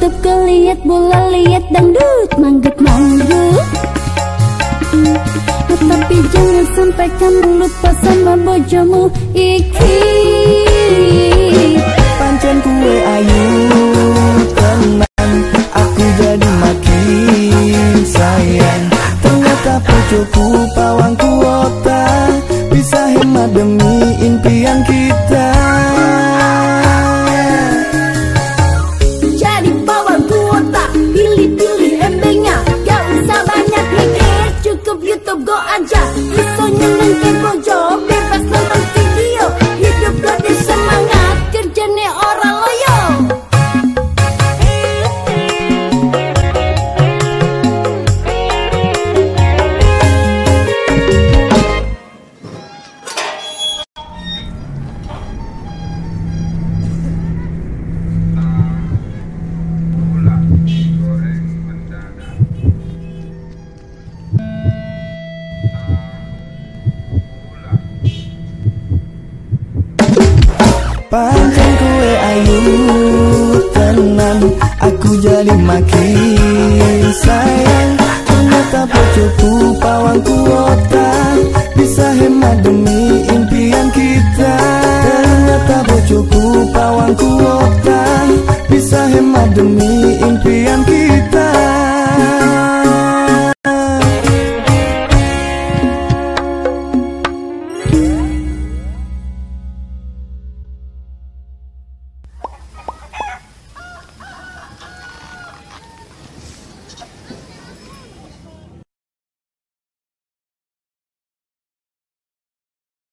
YouTube keliat bola liat dangdut manggut manggut tapi jangan sampai kamu lupa sama bojomu iki Pancen kue ayu tenang Aku jadi makin sayang. Ternyata pucuku pawang kuota YouTube go Pancen kue ayu tenang Aku jadi makin sayang. Ternyata pucuku pawang kuota Bisa hemat demi impian kita. Ternyata pucuku pawang kuota Bisa hemat demi